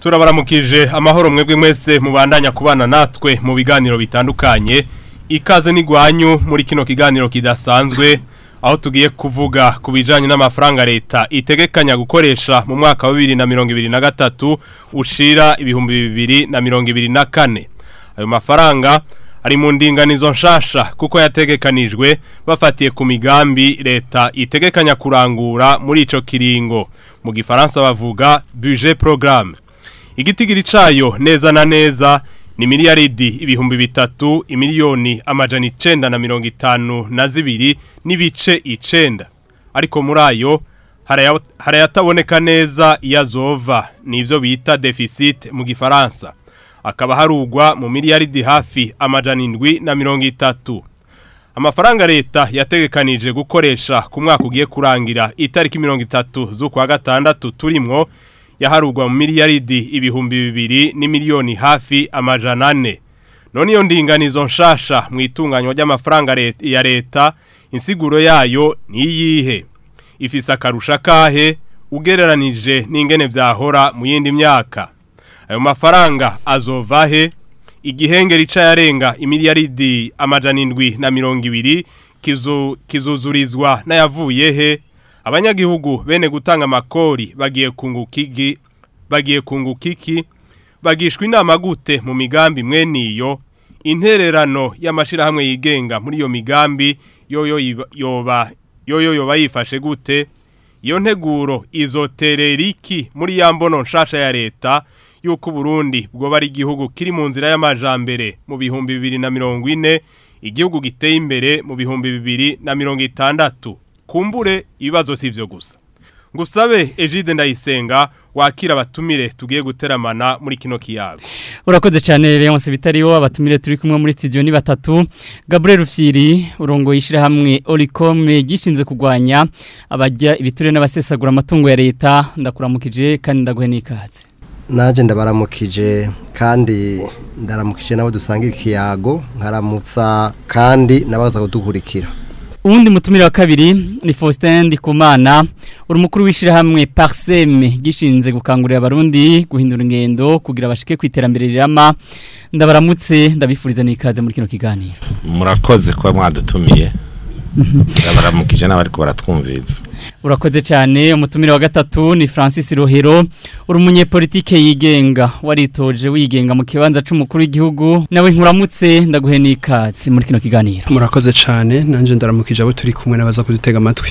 turabaramukije amahoro mwebwe mwese mubandanya kubana natwe mu biganiro bitandukanye ikaze n'igwanyu muri kino kiganiro kidasanzwe aho tugiye kuvuga ku bijyanye n'amafaranga leta itegekanya gukoresha mu mwaka wa bibiri na mirongo ibiri na gatatu ushira ibihumbi bibiri na mirongo ibiri na kane ayo mafaranga ari mu ndinganizo nshasha kuko yategekanijwe bafatiye ku migambi leta itegekanya kurangura muri icyo kiringo mu gifaransa bavuga buje porogaramu igitigiri cayo neza na neza ni miliyaridi ibihumbi bitatu imiliyoni amajana icenda na mirongo itanu na zibiri n'ibice icenda ariko muri ayo harayataboneka neza iyo azova n'ibyo bita defisite mu gifaransa akaba harugwa mu miliyaridi hafi amajana indwi na mirongo itatu amafaranga leta yategekanije gukoresha ku mwaka ugiye kurangira itariki mirongo itatu z'ukwa gatandatu turimwo yaharugwa mu miliyaridi ibihumbi bibiri n'imiliyoni hafi amajana ane none iyo ndinganizo nshasha mu itunganywa ry'amafaranga ya leta insiguro yayo ni’ iyihe ifise akarusha kahe ugereranije n'ingene byahora mu yindi myaka ayo mafaranga azovahe he rica cy'ayarenga imiliyaridi amajana indwi na mirongo ibiri kizuzurizwa n'ayavuye he abanyagihugu bene gutanga amakori bagiye kungukiki bagiye kungukiki bagishwa inama gute mu migambi mwe niyo intererano y'amashirahamwe yigenga muri iyo migambi yoyo yoba yoyo yoba yifashe gute iyo nteguro izotereriki muri ya mbono nshasha ya leta yuko Burundi bwo bari igihugu kiri mu nzira y'amajambere mu bihumbi 2040 igihugu giteye imbere mu bihumbi 2060 kumbure ibibazo si ibyo gusa ngusabe ejide ndayisenga wakira abatumire tugiye guteramana muri kino kiyago urakoze cyane rero munsi abatumire turi kumwe muri studio ni batatu Gabriel Rufyiri urongoye ishyirahamwe Oricom gishinze kugwanya abajya ibiture n'abasesagura amatungo ya leta ndakuramukije kandi ndaguhe n'ikaze naje ndabaramukije kandi ndaramukije nabo dusanga ikiyago nkaramutsa kandi nabaza kudukurikira uwundi mutumire wa kabiri ni Faustin Ndikumana uri mukuru w'ishyirahamwe pariseme gishinze gukangurira abarundi guhindura ingendo kugira bashike ku iterambere rirama ndabaramutse ndabifuriza n'ikaze muri kino kiganiro murakoze kuba mwadutumiye baramukije mhm. n'abari ko baratwumviriza urakoze cyane umutumire wa gatatu ni francis rohero uri umunyepolitike yigenga waritoje wigenga mu kibanza cy'umukuru w'igihugu nawe nkuramutse ndaguhe n'ikatsi muri kino kiganiro murakoze cyane nanjye ndaramukije abo turi kumwe n'abaza kudutega amatwi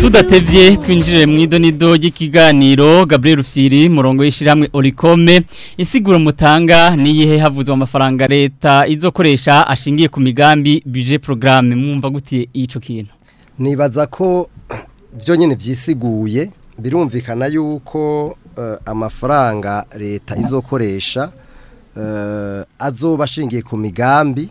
tudatebye twinjire mu idonido ry'ikiganiro Gabriel Fsiri murongo yishiramwe Oricome insiguro mutanga niyihe havuzwe amafaranga leta izokoresha ashingiye ku migambi budget programme mwumva gutiye icyo kintu Nibaza ko byonyine byisiguye birumvikana yuko eh, amafaranga leta izokoresha eh, azoba ashingiye ku migambi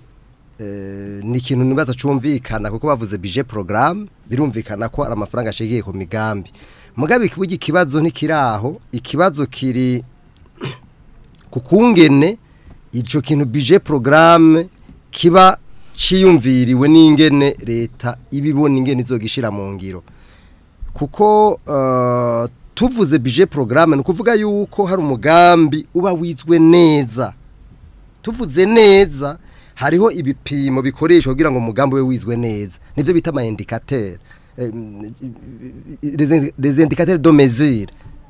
Eh, ni ikintu ntibaza cumvikana kuko bavuze bije porogaramu birumvikana ko ari amafaranga ashingiye ku migambi mugabe ikibuga ikibazo ntikiraho ikibazo kiri ku kungene icyo kintu bije porogaramu kiba ciyumviriwe n'ingene leta iba ibona ingene izogishyira mu ngiro kuko eh, tuvuze bije porogaramu ni ukuvuga yuko hari umugambi uba wizwe neza tuvuze neza hariho ibipimo bikoresha kugira ngo umugambi we wizwe neza nibyo bita amayindikateri rezindikateri domezire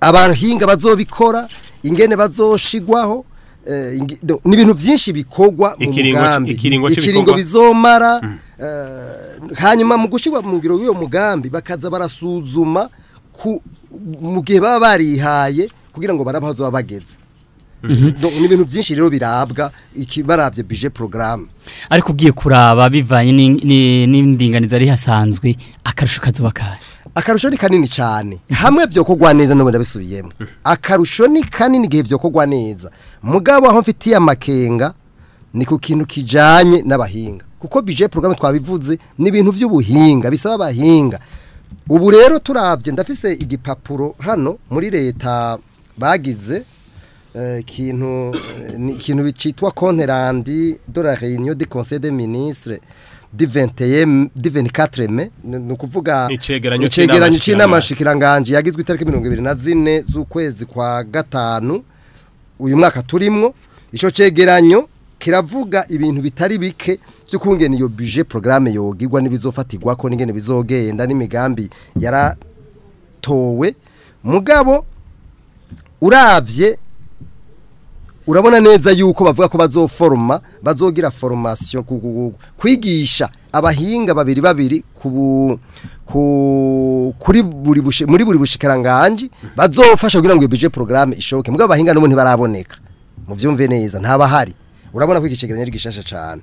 abahinga bazobikora ingene bazoshigwaho eh, ni ibintu byinshi bikogwa mu mugambi ikiringo bizomara mm. eh, hanyuma mu gushyirwa mu ngiro w'iyo mugambi bakaza barasuzuma mu gihe baba barihaye kugira ngo barabahoze bageze mhm. ni ibintu byinshi rero birabwa barabye bije porogaramu ariko ugiye kuraba bivanye n'indinganizo ari hasanzwe akarusho kazuba kayo akarusho ni kanini cyane hamwe byokogwa neza n'ubundi abisubiyemo akarusho ni kanini igihe byokogwa neza mugabo aho mfitiye amakenga ni ku kintu kijanye n'abahinga kuko bije porogaramu twabivuze ni ibintu by'ubuhinga bisaba abahinga ubu rero turabye ndafise igipapuro hano muri leta bagize eh, ikintu eh, cyitwa konterandi do la de conseil de ministre diveni katire ni ukuvuga icyegeranyo cy'inama nshikirangange yagizwe itariki mirongo ibiri na zine z'ukwezi kwa gatanu uyu mwaka turimo icyo cyegeranyo kiravuga ibintu bitari bike byo iyo bije porogaramu yogirwa n'ibizofatirwa ko n'ingene bizogenda n'imigambi yaratowe mugabo urabye urabona neza yuko bavuga ko bazoforoma bazogira formation kwigisha abahinga babiri babiri ku kuri buri muri buri bushikiranganji bazofasha kugira ngo ibije programme ishoke mugabo abahinga n'ubu baraboneka mu vyumve neza ntabahari urabona ko ikicegeranyo gishasha cyane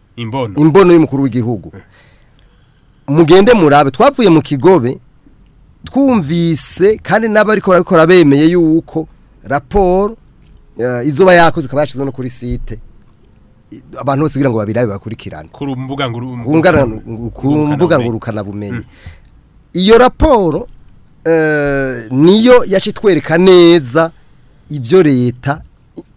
imbono imbono y'umukuru w'igihugu hmm. mugende murabe twavuye mu kigobe twumvise kandi n'abariko barabikora bemeye yuko raporo eh, izuba yakoze ikaba yashyizeho no kuri site abantu bose kugira ngo babirabe bakurikirane ku mbuga ngurukanabumenyi mm. iyo raporo eh, niyo yaje itwereka neza ibyo leta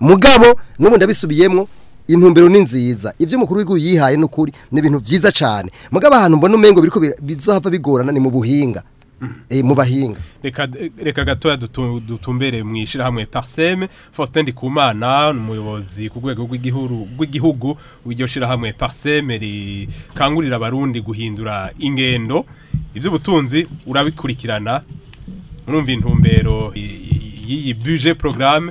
mugabo n'ubu ndabisubiyemo intumbero ni nziza ibyo umukuru w'igihugu yihaye n'ukuri ni ibintu byiza cyane mugabo ahantu mbona umengo biriko bizohava bigorana ni mu buhinga Mm. Eh, mu bahinga reka gatoya dutumbere mu ishyirahamwe pariseme faustin ndikumana umuyobozi ku rwego rw'igihugu w'iryo shyirahamwe pariseme rikangurira abarundi guhindura ingendo iby'ubutunzi urabikurikirana murumva intumbero y'iyi buje porogaramu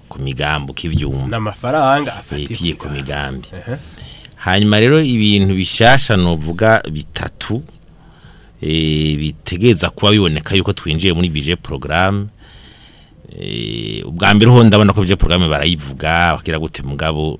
ku migambi uko ibyumva ni afatiye ku migambi hanyuma rero ibintu bishasha nuvuga bitatu eh, bitegereza kuba biboneka yuko twinjiye muri bije programme Eh, ubwa mbere ho ndabona ko ibyo porogaramu barayivuga bakira gute mugabo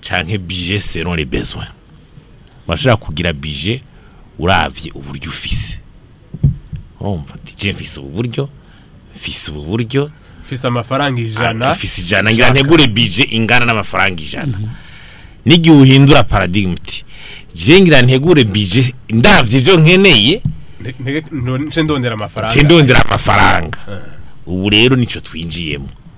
cyangwa bije serore bezwe urashobora kugira bije urabye uburyo ufise wumva dije mfise ubu buryo mfise ubu buryo mfise amafaranga ijana ah, mfise ijana ngira ntegure bije ingana n'amafaranga ijana n'igihe uhindura paradigm uti ngira ntegure bije ndabye ibyo nkeneye ntendondera amafaranga eh. ubu rero nicyo twinjiyemo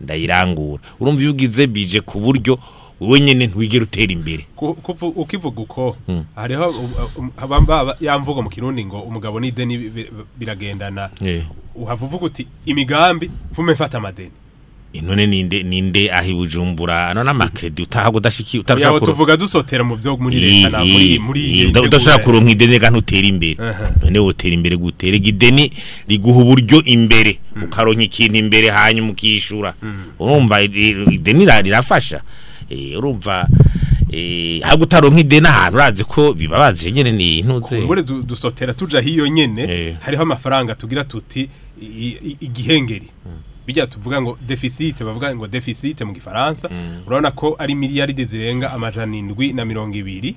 ndayirangura urumva iyo ugize bije ku buryo wowe nyine ntwigere utera imbere ukivuga uko hmm. hariho um, um, yamvuga mu kirundi ngo umugabo n'ideni biragendana eh. uhavuga uti imigambi vume mfata amadeni None ninde ninde ahi bujumbura none amakredi utahago udashiki utarashaka kuro tuvuga dusotera mu byo muri leta na muri muri udashaka kuronka ideni gano utera imbere none wotera imbere gutera gideni riguha uburyo imbere hmm. ukaronka ikintu imbere hanyuma ukishura hmm. urumva ideni rirafasha eh, urumva eh, ahubwo utaronka ideni ahantu urazi ko bibabazije nyene ni ntuze ubure dusotera tuja hiyo nyene eh. hariho amafaranga tugira tuti igihengeri hmm. bijya tuvuga ngo defisite bavuga ngo defisite mu gifaransa mm. urabona ko ari miliyaridi zirenga amajana indwi na mirongo ibiri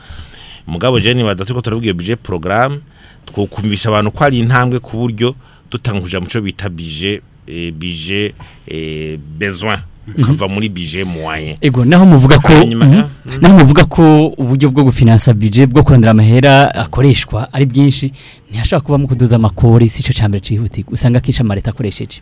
mugabo je nibaza turiko turabwiye budget program twokumvisha abantu ko ari intambwe ku buryo tutanguje mu cyo bita budget eh, budget eh, besoin ukava mhm. muri bije muwaye ego naho muvuga ko mhm. Mhm. naho muvuga ko uburyo bwo gufinansa bije bwo kurandura amahera akoreshwa ari byinshi ntihashobora kubamo kuduza amakori si cyo mbere cyihutirwa usanga akenshi amareta akoresheje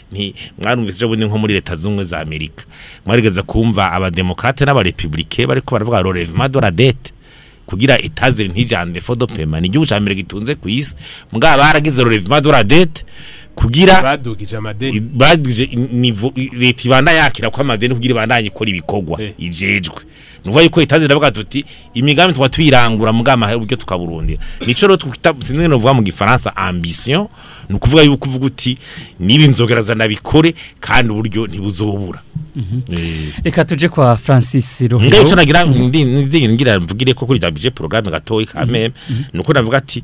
mwarumvise ejo bundi nko muri leta z'ubumwe za amerika mwarigeze kumva abademokarate n'abarepubulike bariko baravuga rorevima de la kugira itaze ntijande fodopema ni igihugu cya mbere gitunze ku isi mbwa baragize rorevima de kugira badugije amadeni badugije nivo leta ibanda yakira kwa amadeni kugira ibandanye ikora ibikogwa ijejwe nuva yuko itazi ndavuga tuti imigambi twa twirangura mugama uburyo tukaburundira nico rero twita sinene novuga mu gifaransa ambition nukuvuga yuko uvuga uti nibi nzogeraza nabikore kandi uburyo ntibuzobura reka tuje kwa Francis Rohero ngaho nagira ndi ngira mvugire ko kuri WJ programme gatoyi kameme nuko navuga ati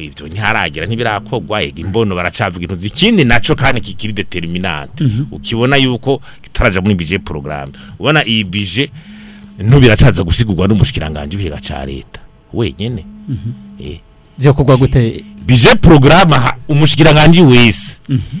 ibyo ntiharagera ntibirakorwa imbono baracavuga intu zikindi naco kandi kikiri determinante mhm. ukibona yuko ataraja muri bije programme ubona iyi bije ntubiracaza gusigurwa n'umushikiranganje ibiga ca leta wenyene mhm. eh. byo kugwa gute bije programme umushikiranganje wese mm -hmm.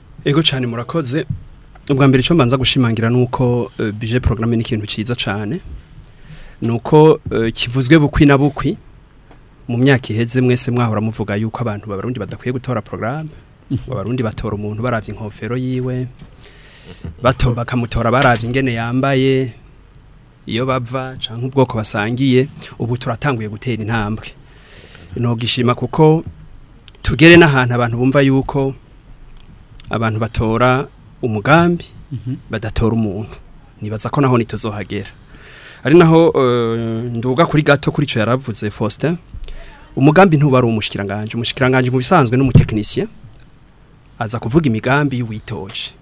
ego cyane murakoze ubwa mbere icyo mbanza gushimangira ni uko eh, bije porogaramu ni ikintu cyiza cyane Nuko eh, kivuzwe bukwi na bukwi mu myaka iheze mwese mwahora muvuga yuko abantu b'abarundi badakwiye gutora porogaramu abarundi batora umuntu barabye inkofero yiwe bakamutora barabye ingene yambaye iyo bava cyangwa ubwoko basangiye ubu turatanguye gutera intambwe ntugishima kuko tugere n'ahantu abantu bumva yuko abantu batora umugambi mhm. badatora umuntu nibaza ko naho ntituzohagera ari naho eh, nduga kuri gato kuri icyo yaravuze faustin umugambi ntuba ari umushyikiranganje umushyikiranganje mu bisanzwe n'umutekinisiye aza kuvuga imigambi y'uwitoje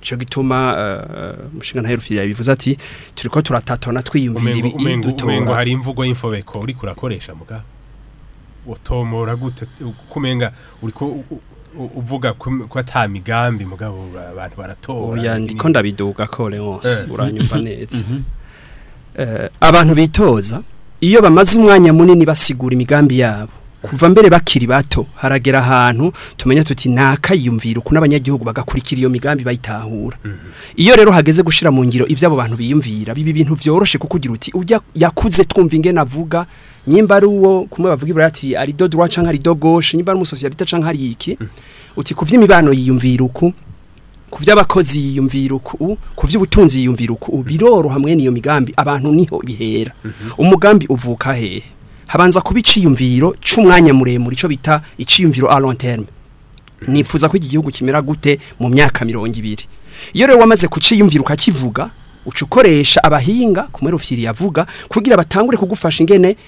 cyo gituma umushinga eh, eh, yabivuze ati turi ko turatatana twiyumvira ibidutora hari imvugo y'imfobeko uri kurakoresha muga utomora gute kumenga uri ko uvuga ko ata migambi mugabo abantu baratora ndiko ndabiduga ko rwose eh. uranyumva mhm. neza mhm. abantu bitoza iyo bamaze umwanya munini basigura imigambi yabo kuva mbere bakiri bato haragera ahantu tumenya tuti ntakayiyumvira uko n'abanyagihugu bagakurikira iyo migambi bayitahura mhm. iyo rero hageze gushyira mu ngiro iby'abo bantu biyumvira bibi bintu byoroshye kuko uti ujya yakuze twumva inge navuga nyimba ari uwo kumwe bavuga ibura ati ari do droit canka ari do gauche nyimba ari umusosiyalite canka ari iki mm. uti ku by'imibano yiyumvira uku ku by'abakozi yiyumvira uku ku by'ubutunzi yiyumvira uku biroroha hamwe n'iyo migambi abantu niho bihera mhm. umugambi uvuka hehe habanza kuba iciyumviro cy'umwanya muremure icyo bita iciyumviro a long terme nifuza ko iki gihugu kimera gute mu myaka mirongo ibiri iyo rero wamaze kuciyumvira ukakivuga uca ukoresha abahinga ku mwirufiri yavuga kugira batangure kugufasha ingene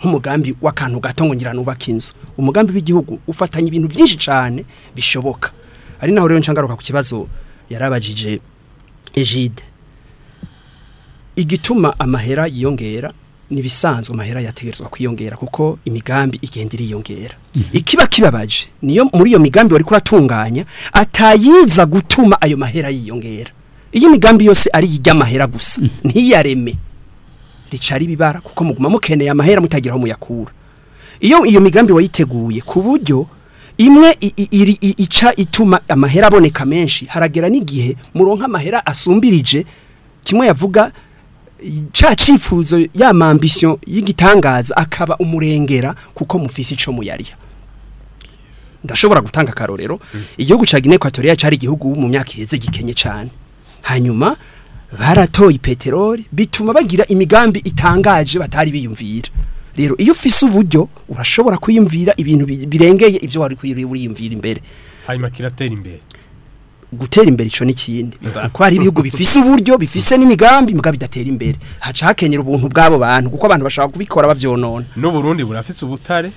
nk'umugambi w'akantu gato ngira nubaka inzu umugambi w'igihugu ufatanya ibintu byinshi cyane bishoboka ari naho rero nshangaruka ku kibazo yarabajije Ejide igituma amahera yiyongera nibisanzwe amahera yategerezwa kwiyongera kuko imigambi igenda iriyongera mm -hmm. ikiba kibabaje niyo muri iyo migambi wari kuratunganya atayiza gutuma ayo mahera yiyongera iyo imigambi yose ari ijya gusa mm -hmm. ntiyareme ricari bibara kuko muguma mukeneye amahera mutagira aho muyakura iyo iyo migambi wayiteguye ku buryo imwe ica ituma amahera aboneka menshi haragera n'igihe muronka amahera asumbirije kimwe yavuga cifuzo ya y'amambisiyo y'igitangaza akaba umurengera kuko mufisi ico muyariya ndashobora gutanga karorero iyo cya gine kwatoriya cyari igihugu mu myaka iheze gikenye cyane hanyuma baratoye peteroli bituma bagira imigambi itangaje batari biyumvira rero iyo ufise uburyo urashobora kuyumvira ibintu birengeye ibyo wari kwiyumvira imbere hanyuma kiratera imbere gutera imbere icyo n'ikindi kuko hari ibihugu bifise uburyo bifise n'imigambi mugabe bidatera imbere haca hakenyera ubuntu bwabo bantu kuko abantu bashaka kubikora bavyonona no Burundi burafise ubutare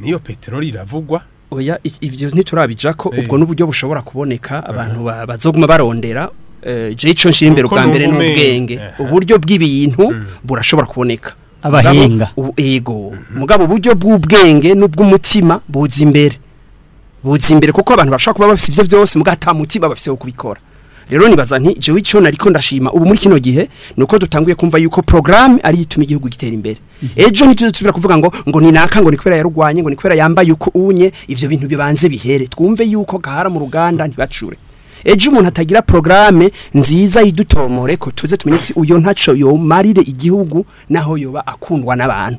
niyo peteroli iravugwa oya ivyo ntiturabijako eh. ubwo n'uburyo bushobora kuboneka eh. abantu bazoguma barondera eh, jico nshira imbere ubwa mbere n'ubwenge uburyo bw'ibintu burashobora kuboneka abahinga ego mhm. mugabo uburyo bw'ubwenge n'ubw'umutima buza imbere buzi imbere kuko abantu bashobora kuba bafite ibyo byose mugatamutiba bafite wo kubikora rero nibaza nti jewe ico nariko ndashima ubu muri kino gihe nuko dutanguye kumva yuko programme ari yituma igihugu gitera imbere mm -hmm. ejo kuvuga ngo ngo ninaka ngo ni nikwera yarugwanye ngo ni nikwera yambaye uko unye ibyo bintu bibanze bihere twumve yuko gahara mu ruganda ntibacure ejo umuntu atagira programme nziza idutomore ko tuze tumenye uyo ntaco yomarire igihugu naho yoba akundwa n'abantu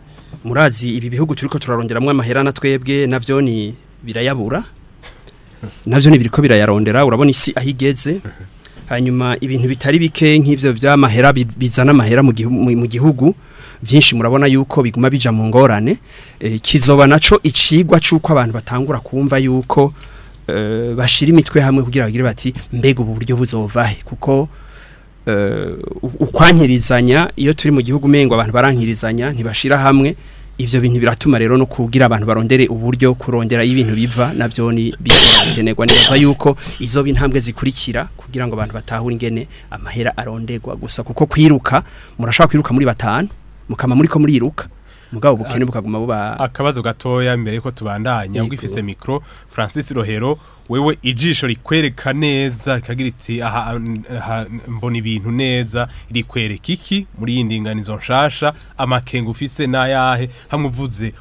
murazi ibi bihugu turi ko turarongeramo amahera na twebwe nabyo ni birayabura nabyo ni biriko birayarondera urabona isi ahigeze, hanyuma ibintu bitari bike nk'ibyo by'amahera bizana amahera mu gihugu byinshi murabona yuko biguma bija mu ngorane eh, kizoba naco icigwa cy'uko abantu batangura kumva yuko eh, bashira imitwe hamwe kugira bagire bati mbega ubu buryo buzovahe kuko eh, ukwankirizanya iyo turi mu gihugu mengo abantu barankirizanya ntibashira hamwe ivyo bintu biratuma rero no kugira abantu barondere uburyo kurongera ibintu biva navyo ni bikenerwa neza yuko izo bintambwe zikurikira kugira ngo abantu batahure ingene amahera aronderwa gusa kuko kwiruka murashaka kwiruka muri batanu mukama muri ko muriruka mugabo bukene bukaguma buba akabazo gatoya mbere yuko tubandanya ugifise micro Francis Rohero wewe ijisho rikwereka neza rikagira iti aha mbona ibintu neza rikwereka iki muri iyi ndinganizo nshasha amakenga ufise n'ayahe hamwe uvuze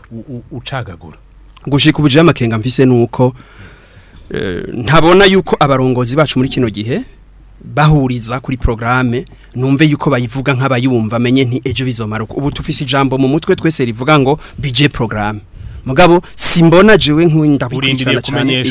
ucagagura gushika ubujije amakenga mfise nuko eh, ntabona yuko abarongozi bacu muri kino gihe bahuriza kuri programme numve yuko bayivuga nk'abayumva amenye nti ejo bizomara ubu tufise ijambo mu mutwe twese rivuga ngo budget programme mugabo simbona jewe nk'indabukurikirana cyane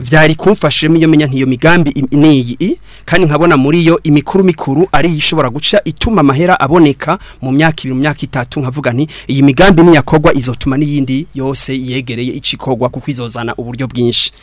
vyari kumfashiremo iyo menya ntiyo migambi niyi kandi nkabona muri yo imikuru mikuru ari ishobora guca ituma amahera aboneka mu myaka ibiri mu myaka itatu nkavuga nti iyi migambi niyakogwa izotuma n'iyindi yose yegereye icikogwa kuko izozana uburyo bwinshi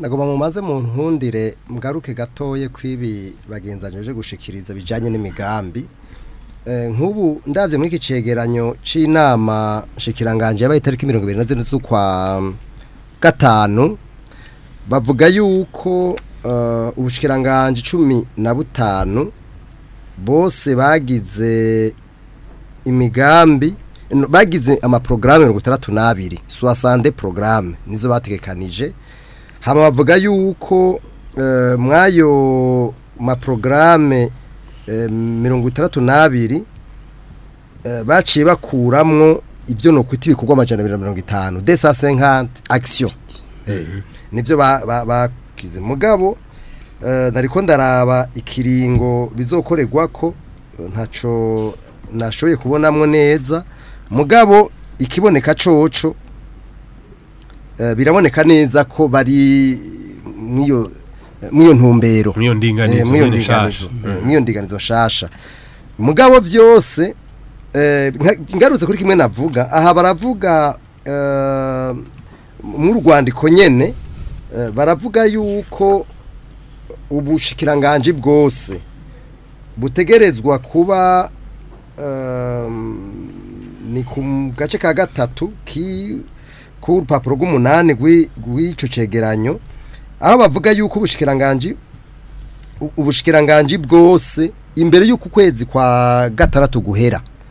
nagomba mumaze mu ntundire mgaruke gatoye kw'ibi bagenzanyeje gushikiriza bijyanye n'imigambi eh, nk'ubu ndabyo muri iki cyegeranyo cy'inama nshikiranganje yabaye itariki mirongo irindwi na zine z'ukwa mm, gatanu bavuga yuko eh, ubushikiranganje cumi na butanu bose bagize imigambi bagize amaporogaramu mirongo itandatu n'abiri suwasande porogaramu nizo bategekanije hano bavuga yuko eh, mwayo maporogaramu eh, mirongo itandatu n'abiri eh, baciye bakuramwo ibyo ni ukwita ibikorwa amajana abiri na mirongo itanu desa senkante akisiyo nibyo bakize mugabo ntariko ndaraba ikiringo bizokorerwa ko ntacyo nashoboye kubonamo neza mugabo ikiboneka coco eh, biraboneka neza ko bari mw'iyo eh, mw'iyo ntumbero mw'iyo ndinganizo eh, mw'iyo ndinganizo shasha mugabo byose ngarutse kuri kimwe navuga aha baravuga mu rwandiko nyene baravuga yuko ubushikiranganji bwose butegerezwa kuba ni ku gace ka gatatu ku rupapuro rw'umunani rw'icyo cyegeranyo aho bavuga yuko ubushikiranganji ubushikiranganji bwose imbere y'uko ukwezi kwa gatandatu guhera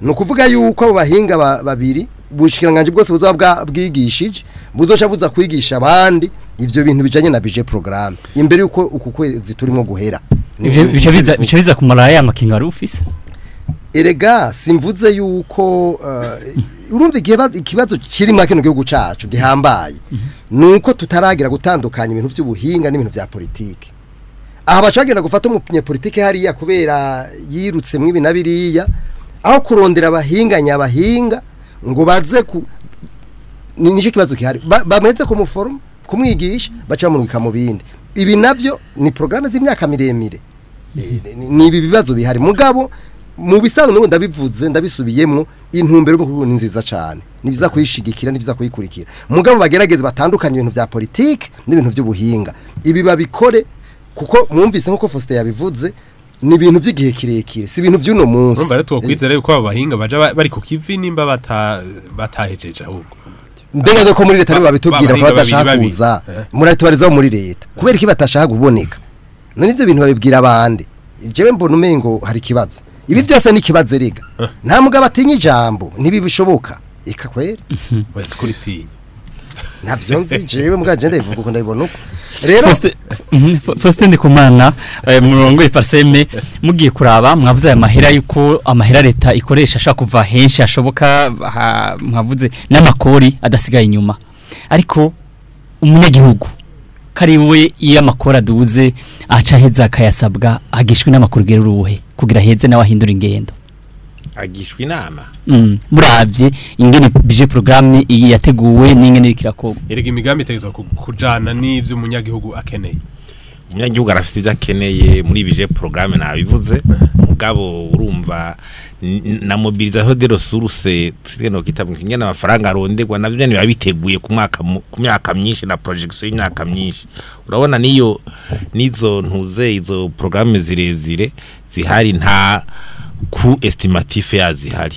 ni ukuvuga yuko abo bahinga babiri ubushyikirangange bwose buzaba bwigishije buzoca buza kwigisha abandi ibyo bintu bijyanye na bije porogaramu imbere y'uko uku kwezi turimo guhera bica biza kumara ya makinga rufisi erega simvuze yuko uh, urumva ikibazo kirimo kino gihugu cyacu gihambaye ni uko tutaragira gutandukanya ibintu by'ubuhinga n'ibintu bya politiki aha bashobora gufata umunyepolitike hariya kubera yirutse mw'ibi na biriya aho kurondera abahinganya abahinga ngo baze ku ni nicyo kibazo gihari bameze ku muforomo kumwigisha baca mu bindi ibi nabyo ni porogaramu z'imyaka miremire mm-hmm. ni ibi bibazo bihari mugabo mu bisanzwe ndabivuze ndabisubiyemo intumbero y'umukuru ni nziza cyane ni byiza kuyishigikira ni byiza kuyikurikira mugabo bagerageze batandukanye ibintu bya politiki n'ibintu by'ubuhinga ibi babikore kuko mwumvise nk'uko fosite yabivuze ni ibintu by'igihe kirekire si ibintu by'uno munsi urumva rero twakwizera yuko aba bahinga baja bari ku kivi nimba batahejeje ahubwo mbega ko muri leta babitubwira ko badashaka kuza eh. muratubarizaho muri leta kubera ko badashaka kuboneka none ibyo bintu babibwira abandi jewe mbona umengo hari ikibazo ibi byose ni ikibazo erega nta mugabo atinya ijambo nibi bishoboka reka kwera mhm. ntabyo nzi jewe muganje ndabivuga uko ndabibona uko rero Faustin mhm. Ndikumana eh, murongo ifarseme mugiye kuraba mwavuze aya mahera yuko amahera leta ikoresha ashaka kuva henshi ashoboka mwavuze n'amakori adasigaye inyuma ariko umunyagihugu ari we iyo amakora aduze aca aheza akayasabwa agishwa inama kurugera uruhe kugira aheze nawe ahindura ingendo agishwa inama mm, murabye ingene bije porogaramu yateguwe n'ingene iri kirakorwa erega imigambi iteza kujyana n'ibyo umunyagihugu akeneye umunyagihugu arafite ibyo akeneye muri ibi je porogaramu nabivuze mugabo urumva na mobilisation de ressources tsigeno kitabwe ingena amafaranga arondegwa navyo nyene babiteguye ku mwaka ku myaka myinshi na projection y'imyaka myinshi urabona niyo nizo ntuze izo programme zirezire zihari nta ku estimatif yazihari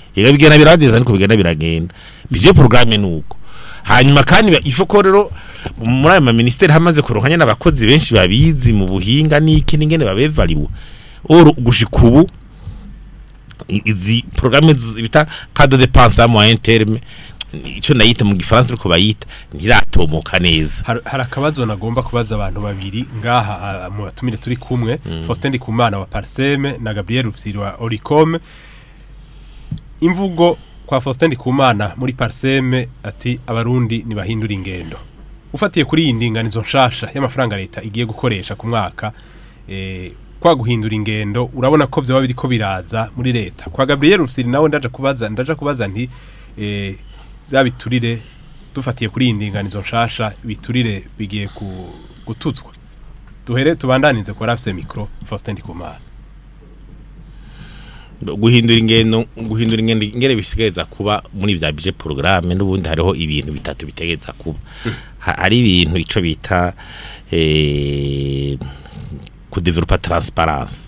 yega biradeza ariko eh, bigena biragenda bije porogaramu nuko hanyuma kandi ivuko rero muri ayo maminisiteri hamaze kuronkanya n'abakozi benshi babizi mu buhinga n'iki n'ingene babevariwe oro gushika ubu izi porogaramu bita kado de pansa moyen terme icyo nayita mu gifaransa ariko bayita ntiratomoka neza hari akabazo nagomba kubaza abantu babiri ngaha mu batumire turi kumwe mm. Faustin Ndikumana wa Parseme na Gabriel Rufsiri wa Oricom imvugo kwa faustin ndikumana muri parseme ati abarundi nibahindura ingendo ufatiye kuri iyi ndinganizo nshasha y'amafaranga leta igiye gukoresha ku mwaka eh, kwa guhindura ingendo urabona ko byaba biri ko biraza muri leta kwa gaburiyeri rusiri nawe ndaje kubaza ndaje kubaza nti eh, byabiturire dufatiye kuri iyi ndinganizo nshasha biturire bigiye gututswa duhere tubandanize kwa afise micro faustin kumana guhindura ingendo guhindura ingendo ingere bisigaza kuba muri bya budget programme n'ubundi hariho ibintu bitatu bitegeza kuba hari ibintu icyo bita eh ku developer transparence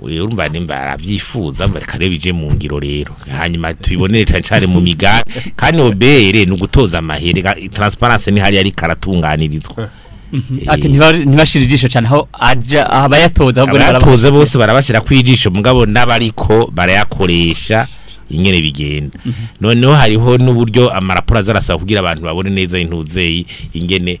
urumva nimba arabyifuza reka rero bije mu ngiro rero hanyuma tubibonere cyane cyane mu migari kandi obere ni ugutoza amahere transparency ni hariya ariko aratunganirizwa eh. Mm-hmm. ati eh. ntibashira ijisho cyane aho aja abayatoza ahubwo abayatoza bose barabashira kwijisho mugabo n'abariko barayakoresha ingene bigenda mm-hmm. noneho hariho n'uburyo amaraporo azarasaba kugira abantu babone neza intuzeyi ingene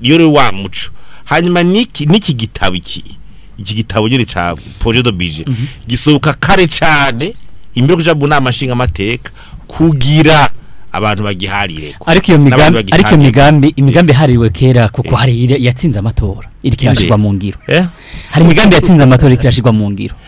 niyo rero wa muco hanyuma niki gitabo iki iki gitabo nyine ca projet de mhm. gisohoka kare cyane imbere kuja mu nama nshinga amateka kugira abantu bagihariye ariko iyo migambi ariko imigambi imigambi hariwe kera kuko eh. hari yatsinze amatora irikirashwa mu ngiro eh? hari imigambi yatsinze amatora irikirashwa mu ngiro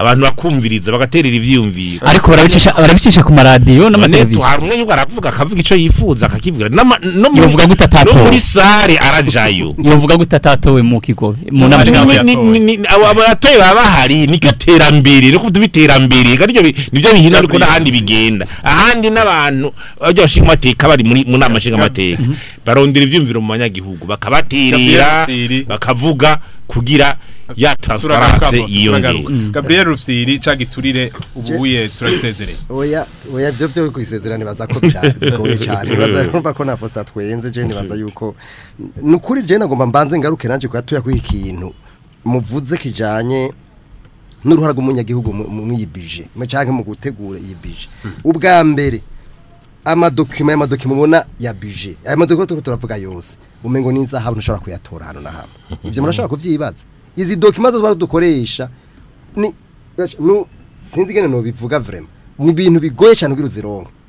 abantu bakumviriza bagaterera ivyumviro ariko barabicisha ku maradiyo n'amateleviziyo hari umwe aravuga akavuga ico yifuza akakivuga no muri sare arajayo yovuga gute atatowe mu kigo mu nama abatoye baba bahari nicyo terambere no kubiterambere kandi nivyo bihina ariko n'ahandi bigenda ahandi n'abantu bajya bashinga amateka bari mu nama nshinga amateka mhm. barondera ivyumviro mu banyagihugu bakabaterera bakavuga kugira ya transparency iyo ngi mm. Gabriel Rufsiri cagiturire ubuye turatezereye oya oya byo byo kwisezerane bazakopya bigoye cyane bazarumva ko na Foster twenze je nibaza yuko nukuri je nagomba mbanze ngaruke nanje kuyatuya ku ikintu muvuze kijanye n'uruhara rw'umunyagihugu mw'iyi bije cyangwa mu gutegura iyi hmm. ubwa mbere amadokima y'amadokima ubona ya bije aya madokima turavuga yose umengo ni inzahabu ntushobora kuyatora hano na hano ibyo murashobora kubyibaza izi dokima zose dukoresha ni sinzi ingene nubivuga vrema ni ibintu bigoye cyane kugira uzironke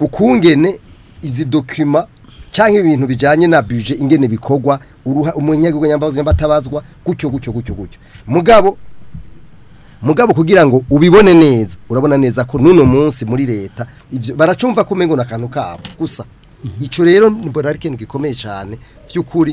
ukungene izi dokima cyangwa ibintu bijyanye na bije ingene bikorwa umunyagihugu nyambazo nyambatabazwa gutyo gutyo gutyo gutyo mugabo mugabo kugira ngo ubibone neza urabona neza ko n'uno munsi muri leta ibyo baracumva ko umengo ni akantu kabo gusa Mhm. icyo rero mbona ari ikintu gikomeye cyane cy’ukuri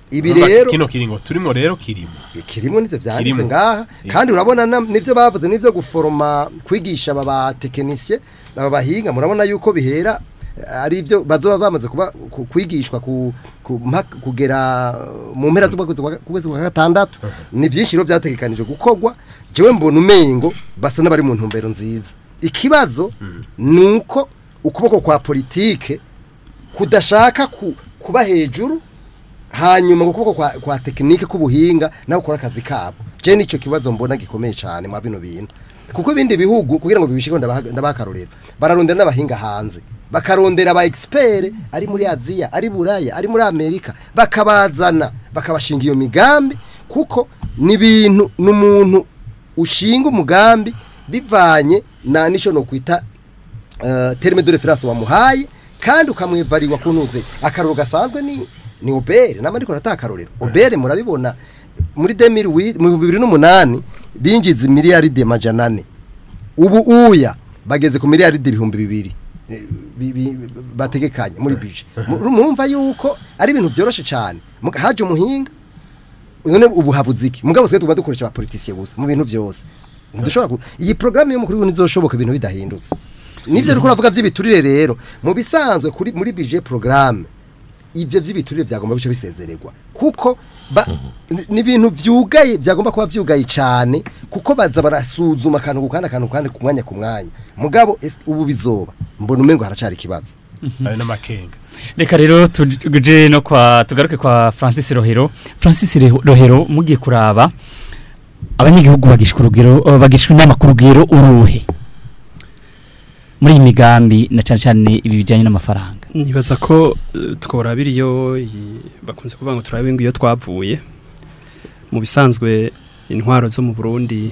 ibi rero kino kiringo turimo rero kirimo kirimo nivyo vyanditse ngaha kandi urabona nivyo bavuze nivyo guforoma kwigisha aba batekinisiye aba bahinga murabona yuko bihera ari byo bazoba bamaze kuba kwigishwa kugera mu mpera z'ukwezi kwa gatandatu ni byinshi rero byategekanije gukorwa jewe mbona umengo basa n'abari mu ntumbero nziza ikibazo hmm. ni uko ukuboko kwa politike kudashaka kuba hejuru hanyuma ukuboko kwa tekinike k'ubuhinga nawe ukora akazi kabo je nicyo kibazo mbona gikomeye cyane mwa bino bintu kuko ibindi bihugu kugira ngo bibishike ndabakarorera bararondera n'abahinga hanze bakarondera aba expert ari muri Aziya ari Buraya ari muri Amerika bakabazana bakabashinga iyo migambi kuko nibintu numuntu ushinga umugambi bivanye na nico no kwita uh, eh, terme de référence wamuhaye kandi ukamwivariwa kunuze akaruru gasanzwe ni ni ubere ntabwo ariko arataha ubere murabibona muri demiri bibiri n'umunani binjiza miliyaride majana ane ubu uya bageze ku miliyaride ibihumbi bibiri eh, bategekanye muri bije eh. murumva yuko ari ibintu byoroshye cyane haje umuhinga none ubu habuziki mugabo twe tuba dukoresha abapolitisiye gusa mu bintu byose ntidushobora iyi porogaramu y'umukuru w'igihugu ntizoshoboka ibintu bidahindutse nibyo turi mm-hmm. kuvuga by'ibiturire rero mu bisanzwe kuri muri bije porogaramu ibyo by'ibiturire byagomba guca bisezererwa kuko ni ibintu byugaye byagomba kuba byugaye cyane kuko baza barasuzuma akantu ku kandi akantu kandi ku mwanya ku mwanya mugabo ubu bizoba mbona umwe ngo haracari ikibazo hari mhm. n'amakenga reka rero tuje no kwa tugaruke kwa francis rohero francis rohero mugiye kuraba abanyagihugu bagishwa urugero eh, bagishwa inama ku rugero uruhe muri iyi migambi na cyane cyane ibi bijyanye n'amafaranga nibaza ko eh, tworabira iyo bakunze kuvuga ngo turabinga iyo twavuye mu bisanzwe intwaro zo mu burundi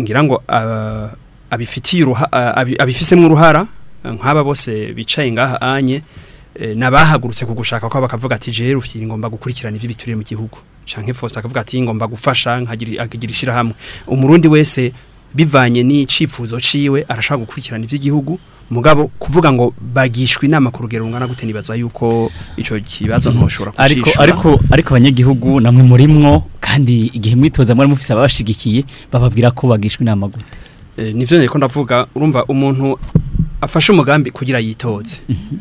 ngira ngo ah, abifitiye ah, abifisemo uruhara nk'aba bose bicaye ngaha anye eh, nabahagurutse kugushaka ko bakavuga ati jeru firi ngomba gukurikirana ivyo bituriye mu gihugu canke Foster akavuga ati ngomba gufasha nkagira agira umurundi wese bivanye n'icyifuzo ciwe arashaka gukurikirana iby'igihugu mugabo kuvuga ngo bagishwe inama ku rugero rungana gute nibaza yuko icyo kibazo ntoshobora ariko ariko ariko abanyagihugu namwe murimwo kandi igihe mwitoza muri mufise ababashigikiye bababwira ko bagishwe inama gute eh, nivyo niko ndavuga urumva umuntu afashe umugambi kugira yitoze mhm.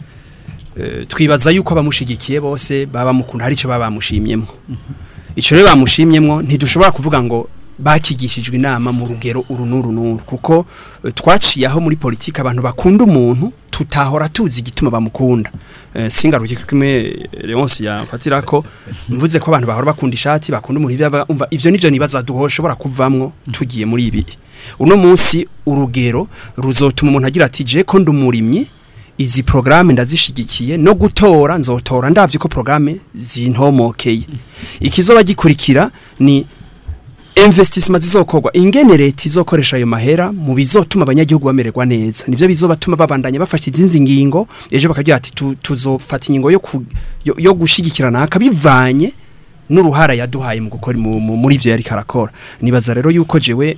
eh, twibaza yuko abamushigikiye bose baba mukunda hari icyo babamushimyemwo mhm. ico rero bamushimyemwo ntidushobora kuvuga ngo bakigishijwe inama mu rugero uru n'uru n'uru kuko eh, twaciye aho muri politiki abantu bakunda umuntu tutahora tuzi igituma bamukunda eh, singa kuko imwe eh, leonce yamfatira ko mvuze ko abantu bahora bakunda ishati bakunda umuntu ibyo nibyo nibaza duhoshobora kuvamwo tugiye muri ibi uno munsi urugero ruzotuma umuntu agira ati je ko ndumurimyi izi programme ndazishyigikiye no gutora nzotora ndavye ko programme zintomokeye ikizoba gikurikira ni investisima zizokorwa ingene leta izokoresha ayo mahera mu bizotuma abanyagihugu bamererwa neza nibyo bizobatuma babandanya bafashe izinzi ngingo ejo bakagira ati tuzofata ingingo yo ku, yo, yo gushigikirana n'uruhara yaduhaye mu gukora muri ibyo yari karakora nibaza rero yuko jewe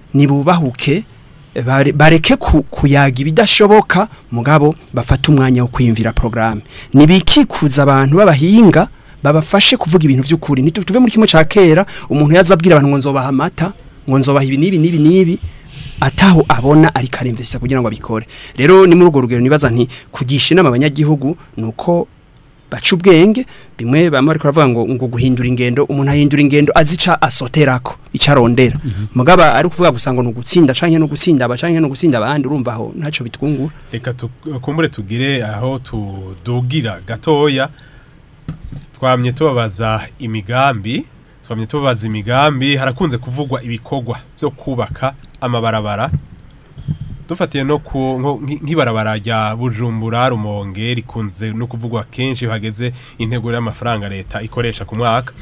nibubahuke bareke kuyaga ibidashoboka mugabo bafata umwanya wo kwiyumvira programme nibikikuza abantu babahinga babafashe kuvuga ibintu by'ukuri ntituve muri kimwe cya kera umuntu yazabwira abantu ngo nzobaha amata ngo nzobaha ibi n'ibi n'ibi n'ibi ataho abona ariko arimvesita kugira ngo abikore rero ni muri urwo rugero nibaza nti kugisha inama abanyagihugu ni uko baca ubwenge bimwe bamwe ariko baravuga ngo ngo guhindura ingendo umuntu ahindura ingendo azica asoterako icyo arondera mhm. mugaba ari kuvuga gusa ngo ni ugutsinda canke no gutsinda abacanye no gutsinda abandi urumva aho ntacyo bitwungura reka tukumbure tugire aho tudugira gatoya twamye tubabaza imigambi twamye tubabaza imigambi harakunze kuvugwa ibikorwa byo kubaka amabarabara dufatiye no ku nk'ibarabara rya bujumbura rumonge rikunze no kuvugwa kenshi hageze intego y'amafaranga leta ikoresha ku mwaka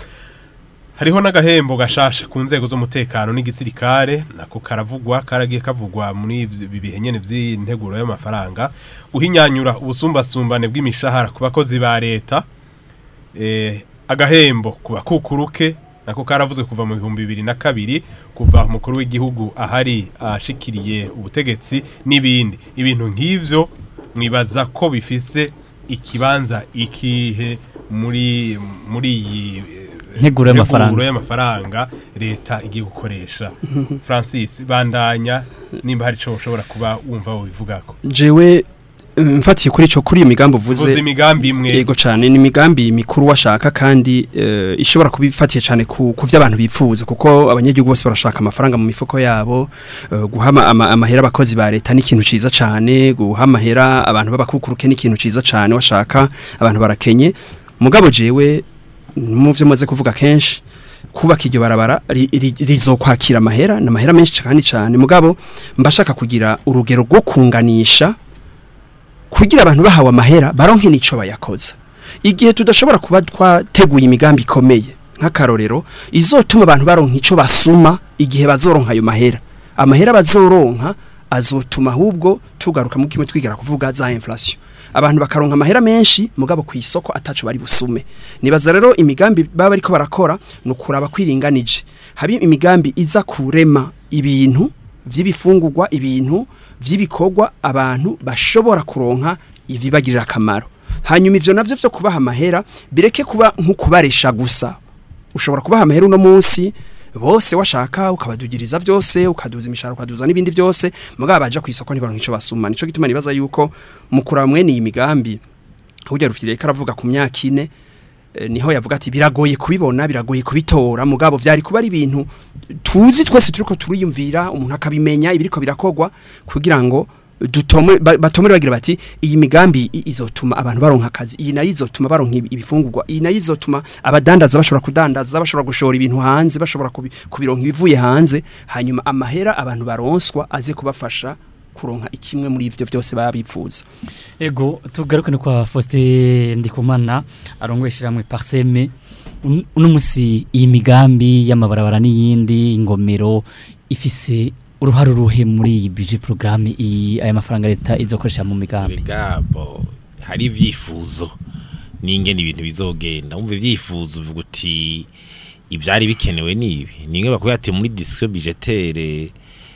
hariho n'agahembo gashasha ku nzego z'umutekano n'igisirikare nako karavugwa karagiye kavugwa muri ibi bihe nyine by'integuro y'amafaranga uhinyanyura ubusumbasumbane bw'imishahara ku bakozi ba leta eh, agahembo ku bakukuruke nako karavuzwe kuva mu bihumbi bibiri na kabiri kuva umukuru w'igihugu ahari ashikiriye ubutegetsi n'ibindi ibintu nk'ibyo mwibaza ko bifise ikibanza ikihe muri muri iyi eh, nteguro y'amafaranga leta igiye gukoresha mhm. francis bandanya nimba hari icyo ushobora kuba wumva ko jewe mfatiye kuri ico kuri iyo migambi uvuze imigambi imwe yego cyane ni imigambi mikuru washaka kandi eh, ishobora kubifatiye cyane ku by'abantu bifuza kuko abanyagihugu bose barashaka amafaranga mu mifuko yabo eh, guhama amahera abakozi ba leta n’ikintu ikintu cyane guha amahera abantu b'abakukuruke ni ikintu ciza cyane washaka abantu barakenye mugabo jewe mu byo maze kuvuga kenshi kubaka iryo barabara rizokwakira amahera ni amahera menshi cyane cyane mugabo mbashaka kugira urugero rwo kunganisha kugira abantu bahawe amahera baronke n'icyo bayakoza igihe tudashobora kuba twateguye imigambi ikomeye nk'akarorero izotuma abantu baronka icyo basuma igihe bazoronka ayo mahera amahera bazoronka azotuma ahubwo tugaruka mu kimwe twigara kuvuga za inflation abantu bakaronka amahera menshi mugabo ku isoko atacu bari busume nibaza rero imigambi baba ariko barakora ni ukuraba kwiringanije haba imigambi iza kurema ibintu by'ibifungurwa ibintu by'ibikorwa abantu bashobora kuronka ibibagirira akamaro hanyuma ibyo nabyo byo kubaha amahera bireke kuba nk'ukubarisha gusa ushobora kubaha amahera uno munsi bose washaka ukabadugiriza byose ukaduza imishahara ukaduza n'ibindi byose mugabo baje ku isoko ntibaronke icyo basuma nico gituma nibaza yuko mukura mwene iyi migambi ahubwo rufireka aravuga ku myaka ine Eh, niho yavuga ati biragoye kubibona biragoye kubitora mugabo byari kuba ari ibintu tuzi twese turi ko turiyumvira umuntu akabimenya ibiriko birakogwa kugira ngo batomere bagira bati iyi migambi izotuma abantu baronka akazi iyi nayo izotuma baronka ibifungurwa iyi nayo izotuma abadandaza bashobora kudandaza bashobora gushora ibintu hanze bashobora kubironka ibivuye hanze hanyuma amahera abantu baronswa aze kubafasha kuronka ikimwe muri ivyo byose babifuza ego tugaruke kwa Faustin Ndikumana arongweshira mu parseme uno musi iyi migambi y'amabarabara n'iyindi ingomero ifise uruhare uruhe muri iyi budget programme iyi aya mafaranga leta izokoresha mu migambi migabo hari vyifuzo ninge ibintu bizogenda umva vyifuzo uvuga uti ibyari bikenewe nibi ninge bakuye ati muri discussion budgetaire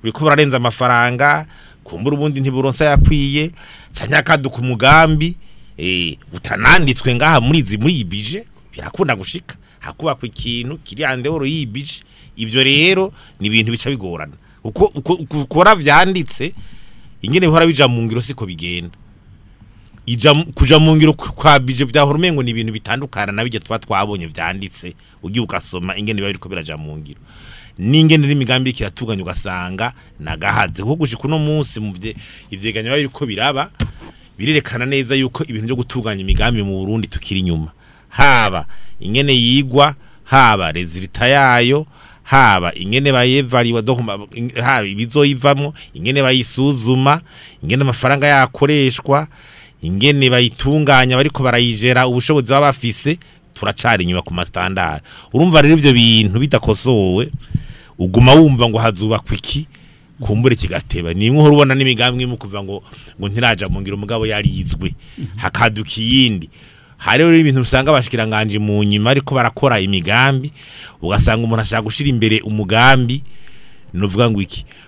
buri ko burarenza amafaranga kumbura ubundi ntiburonsa yakwiye cyane akaduka umugambi eh, utananditswe ngaha muri izi muri iyi bije birakunda gushika hakubakwa ikintu kiri hande woro yibije ibyo rero ni ibintu bica bigorana uko ukora byanditse ingene bihora bija mu ngiro siko bigenda ija kuja mu ngiro kwa bije bya horumengo ni ibintu bitandukana nabije tuba twabonye byanditse ugiye ugasoma ingene biba biriko biraja mu ngiro n'ingene n'imigambi kiratunganya ugasanga nagahaze kuko gushika uno munsi mu ivyeganyo yuko biraba birerekana neza yuko ibintu byo gutunganya imigambi mu Burundi tukiri inyuma haba ingene yigwa haba resulta yayo haba ingene bayevariwa haba ibizoyivamwo ingene bayisuzuma ingene amafaranga yakoreshwa ingene bayitunganya bariko barayijera ubushobozi baba bafise turacari inyuma ku mastandard urumva rero ibyo bintu bidakosowe uguma wumva ngo hazubakwa iki kumbure kigateba ni nk'uho ubona n'imigambi imwe kuvuga ngo ngo ntiraja mu ngiro umugabo yarizwe hakaduka iyindi hari rero ibintu usanga abashikiranganje mu nyuma ariko barakora imigambi ugasanga umuntu ashaka gushira imbere umugambi nuvuga ngo iki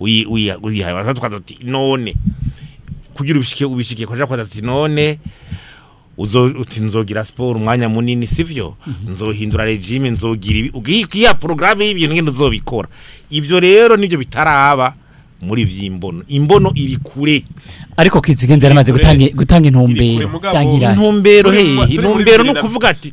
uyihaye tukaza ati none kugira ubishike ubishike kwaje kwaza ati none uti nzogira siporo umwanya munini sibyo mhm. nzohindura regime nzogira ibi porogaramu y'ibintu ngenda uzobikora ibyo rero nibyo bitaraba muri by'imbono imbono iri kure ariko kizigenza yaramaze gutanga intumbero intumbero hehe intumbero ni ukuvuga ati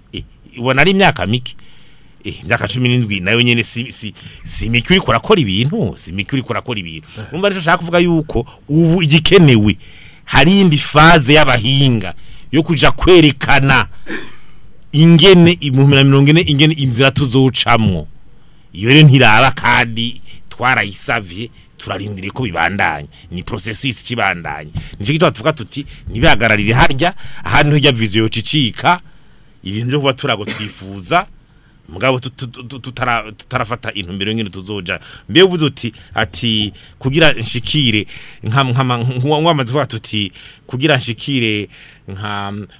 ubona ari imyaka mike imyaka cumi n'indwi nayo nyine si mike uriko urakora ibintu si mike uriko urakora ibintu numva eh. nicyo ushaka kuvuga yuko ubu igikenewe hari indi faze y'abahinga yo kujya kwerekana ingene mu mirongo ine ingene inzira tuzucamwo iyo rero ntiraba kandi twarayisavye turarindiriye ko bibandanya ni processus kibandanya nico gitwa tuvuga tuti nibihagararire harya ahantu hirya video yocicika ibintu byo kuba turago twifuza mugabo tutarafata intumbero nyine tuzoja mbe ubuze uti ati kugira nshikire nka tuvuga tuti kugira nshikire nka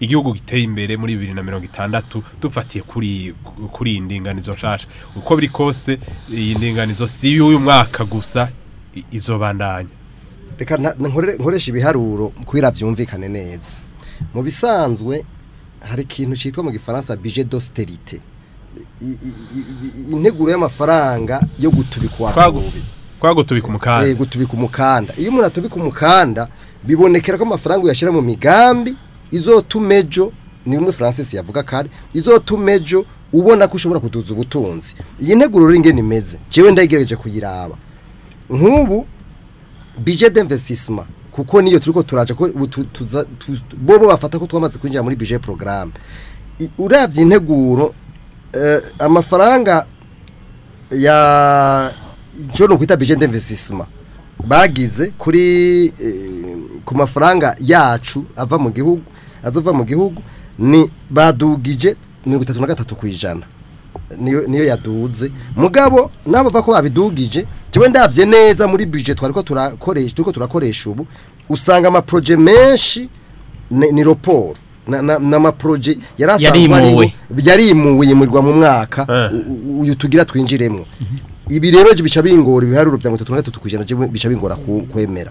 igihugu giteye imbere muri 2060 dufatiye kuri kuri indinganizo nshasha uko biri kose iyi ndinganizo si y'uyu mwaka gusa izo reka nkoresha ibiharuro kwira byumvikane neza mu bisanzwe hari ikintu cyitwa mu gifaransa bije dositerite integuro y'amafaranga yo gutubika uwagubi kwa gutubika umukanda eh gutubika umukanda iyo umuntu atubika umukanda bibonekera ko amafaranga uyashyira mu migambi izotumejo ni bimwe Francis yavuga kare izotumejo ubona ko ushobora kuduza ubutunzi iyi nteguro ringe nimeze jewe ndagerageje kuyiraba nk'ubu bije d'investissement kuko niyo turiko turaje ko bobo bafata ko twamaze kwinjira muri budget programme uravye integuro eh, amafaranga ya cyo no kwita budget d'investissement bagize kuri eh, ku mafaranga yacu ava mu gihugu azova mu gihugu ni badugije gatatu ku ijana niyo yaduze mugabo nabo ko babidugije njyewe ndabye neza muri bije twari ko turakoresha turi ko turakoresha ubu usanga amaporoje menshi ni raporo n'amaporoje yari asanzwe yarimuwe yimurirwa mu mwaka eh. uyu tugira twinjiremo ibi rero bica bingora ibiharuro bya mirongo itatu na gatatu ku bica bingora kwemera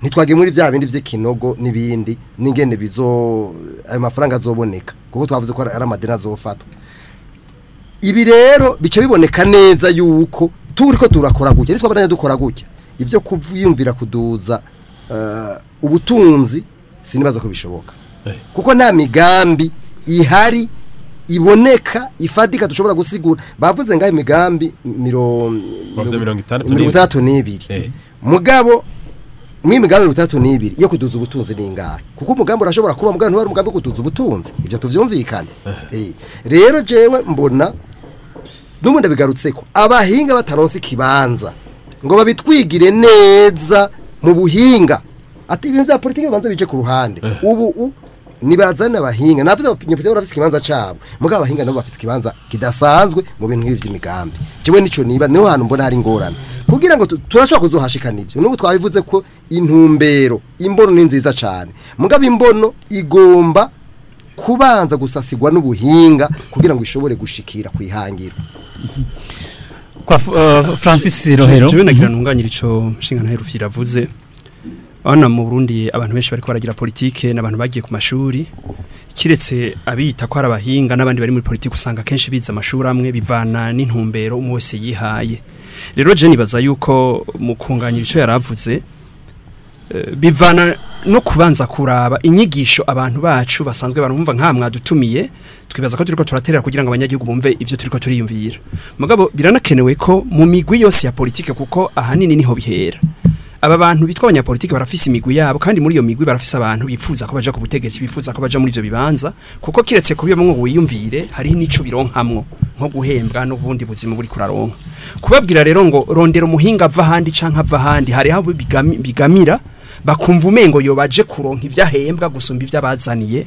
ntitwage muri bya bindi by'ikinogo n'ibindi n'ingene bizo ayo mafaranga azoboneka kuko twavuze ko ari amadeni azofatwa ibi rero bica biboneka neza yuko turi ko turakora gutya nitwa baranya dukora gutya ibyo kuyumvira kuduza Eh, ubutunzi sinibaza ko bishoboka eh. kuko nta migambi ihari iboneka ifatika dushobora gusigura bavuze ngaho imigambi eh. mirongo itandatu n'ibiri mugabo muri imigambi mirongo itandatu n'ibiri yo kuduza ubutunzi ni ingahe kuko umugambi urashobora kuba mugabo ntiwari umugambi wo kuduza ubutunzi ibyo tubyumvikane rero jewe mbona n'ubundi bigarutse ko abahinga bataronse ikibanza ngo babitwigire neza mu buhinga ati ibintu bya politiki bibanza bice ku ruhande eh. ubu nibazana abahinga navuze abanyapolitiki barafise ikibanza cyabo mugabo abahinga nabo bafise ikibanza kidasanzwe mu bintu nk'ibi by'imigambi kiwe nico niba niho hantu mbona hari ingorane kugira ngo turashobora kuzohashikana ibyo n'ubu twabivuze ko intumbero imbono ni nziza cyane mugabo imbono igomba kubanza gusasigwa n'ubuhinga kugira ngo ishobore gushikira ku kwa francis rohero njyewe nagira ntunganyire icyo nshinganaherifu yaravuze hano mu burundi abantu benshi bari baragira politike n'abantu bagiye ku mashuri kiretse abita ko ari abahinga n'abandi bari muri politiki usanga kenshi biza amashuri amwe bivana n'intumbero umwe wese yihaye rero jeni nibaza yuko mu kunganya icyo yari Eh, bivana no kubanza kuraba inyigisho abantu bacu basanzwe barumva nka mwadutumiye twibaza ko turiko turaterera kugira ngo abanyagihugu bumve ibyo turiko turiyumvira mugabo biranakenewe ko mu migwi yose ya politike kuko ahanini niho bihera aba bantu bitwa abanyapolitike barafise imigwi yabo kandi muri iyo migwi barafise abantu bifuza ko baja ku butegetsi bifuza ko baja muri ivyo bibanza kuko kiretse kuba bamwe wiyumvire hari nico bironkamwo nko guhembwa n'ubundi buzima buri kuraronka kubabwira rero ngo rondera umuhinga ava handi canke ava handi hariho bigamira bakumva umengo yobaje kuronka ivyahembwa gusumba ivyabazaniye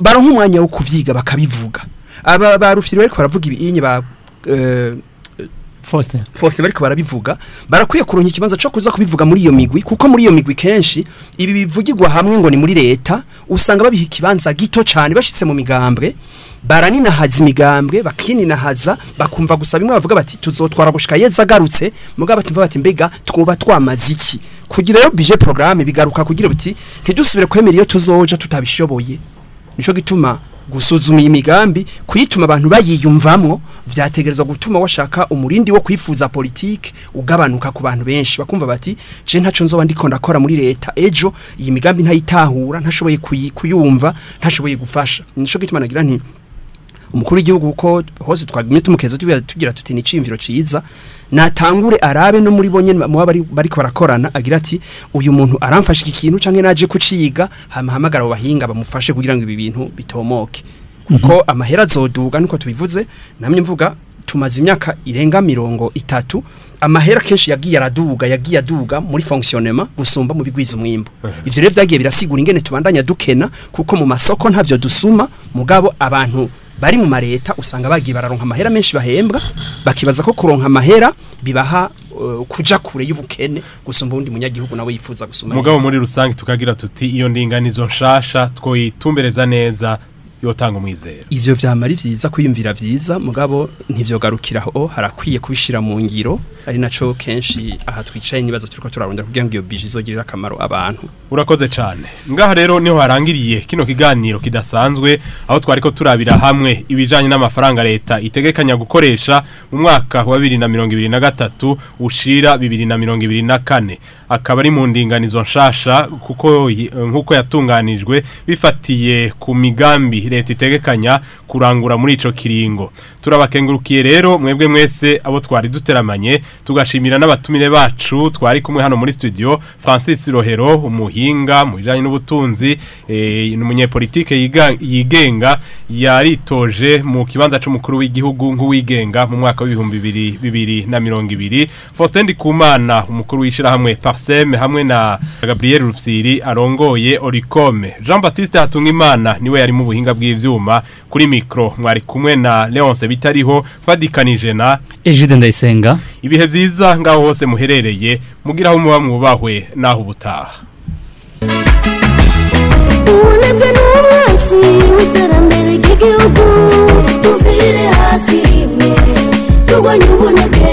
baronka umwanya wo kubyiga bakabivuga aba barufiro ariko baravuga ibinyi ba eh, Faustin Faustin bariko barabivuga barakwiye kuronka ikibanza cyo kuza kubivuga muri iyo migwi kuko muri iyo migwi kenshi ibi bivugirwa hamwe ngo ni muri leta usanga babiha ikibanza gito cyane bashitse mu migambwe baraninahaza imigambwe bakininahaza bakumva gusa bimwe bavuga bati tuzotwara gushika yeza agarutse mugabo batumva bati mbega twuba twamaze iki kugira rero budget programme bigaruka kugira buti ntidusubire kwemera iyo tuzoja tutabishoboye nico gituma gusuzuma iyi migambi kuyituma abantu bayiyumvamo byategereza gutuma washaka umurindi wo kwifuza politiki ugabanuka ku bantu benshi bakumva bati je ntaco nzoba ndiko ndakora muri leta ejo iyi migambi ntayitahura ntashoboye kuyumva ntashoboye gufasha nico gituma nagira nti umukuru w'igihugu uko hose twagumye tumukeza tugira tuti ni iciyumviro cyiza natangure arabe no muri bo nyine muba bariko barakorana agira ati uyu muntu aramfashe iki kintu cyangwa naje kuciga hamahamagara abo bahinga bamufashe kugira ngo ibi bintu bitomoke kuko mhm. amahera azoduga niko tubivuze namwe mvuga tumaze imyaka irenga mirongo itatu amahera kenshi yagiye araduga yagiye aduga muri fonctionnement gusumba mu bigwiza umwimbo uh rero vyagiye birasigura ingene tubandanya dukena kuko mu masoko ntabyo dusuma mugabo abantu bari mu mareta usanga bagiye bararonka amahera menshi bahembwa bakibaza ko kuronka amahera bibaha uh, kuja kure y'ubukene gusumba undi munyagihugu nawe yifuza gusoma mugabo muri rusange tukagira tuti iyo ndinganizo nshasha twoyitumbereza neza yotanga umwizero ivyo vyamara vyiza kwiyumvira vyiza mugabo ntivyogarukiraho oh, harakwiye kubishira mu ngiro ari naco kenshi aha twicaye nibaza turiko turarondera kugira ngo iyo bije izogirira akamaro abantu urakoze cyane ngaha rero niho harangiriye kino kiganiro kidasanzwe aho twariko turabira hamwe ibijanye n'amafaranga leta itegekanya gukoresha mu mwaka wa 2023 ushira kane. akaba ari mu ndinganizo nshasha kuko nk'uko yatunganijwe bifatiye ku migambi leta itegekanya kurangura muri icyo kiringo turabakengurukiye rero mwebwe mwese abo twari duteramanye tugashimira n'abatumire bacu twari kumwe hano muri studio Francis Rohero umuhinga mu bijanye n'ubutunzi eh n'umunyepolitike yigenga yaritoje mu kibanza cyumukuru w'igihugu nk'uwigenga mu mwaka mirongo ibiri Faustin Kumana umukuru w'ishirahamwe Seme hamwe na Gabriel Rufsiri arongoye Oricome Jean Baptiste Hatungimana niwe yari mu buhinga bw'ivyuma kuri micro mwari kumwe na Leonce bitariho fadikanije na Egide Ndayisenga ibihe byiza ngaho hose muherereye mugira aho muba mwubahwe naho ubutaha Unabwe n'umwansi w'iterambere ry'igihugu tuvire hasi mwe tugwanye ubunebwe